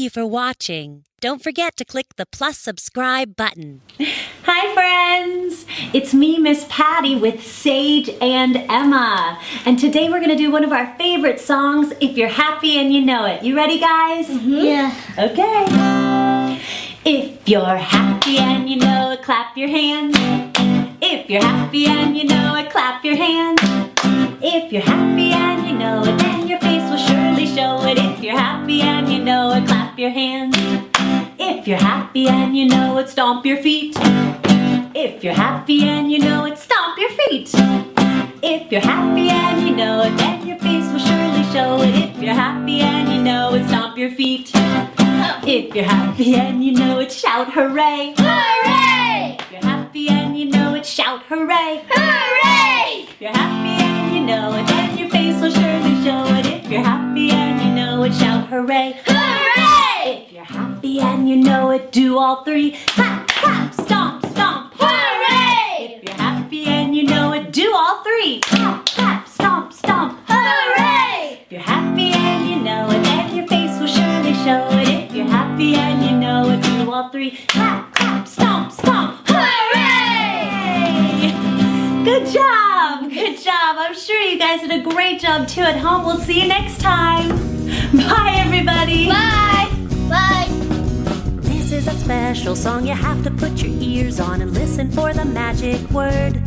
you for watching. Don't forget to click the plus subscribe button. Hi, friends! It's me, Miss Patty, with Sage and Emma. And today we're going to do one of our favorite songs, If You're Happy and You Know It. You ready, guys? Mm-hmm. Yeah. Okay. If you're happy and you know it, clap your hands. If you're happy and you know it, clap your hands. If you're happy and you know it, your hands. If you're happy and you know it, stomp your feet. If you're happy and you know it, stomp your feet. If you're happy and you know it, then your face will surely show it. If you're happy and you know it, stomp your feet. If you're happy and you know it, shout hooray. Hooray! If you're happy and you know it, shout hooray. Hooray! If you're happy and you know it, then your face will surely show it. If you're happy and you know it, shout hooray. Hooray! You know it, do all three. Clap, clap, stomp, stomp. Hooray! If you're happy and you know it, do all three. Clap, clap, stomp, stomp. Hooray! If you're happy and you know it, then your face will surely show it. If you're happy and you know it, do all three. Clap, clap, stomp, stomp. Hooray! Good job! Good job! I'm sure you guys did a great job too at home. We'll see you next time. Bye, everybody. Bye! Special song you have to put your ears on and listen for the magic word.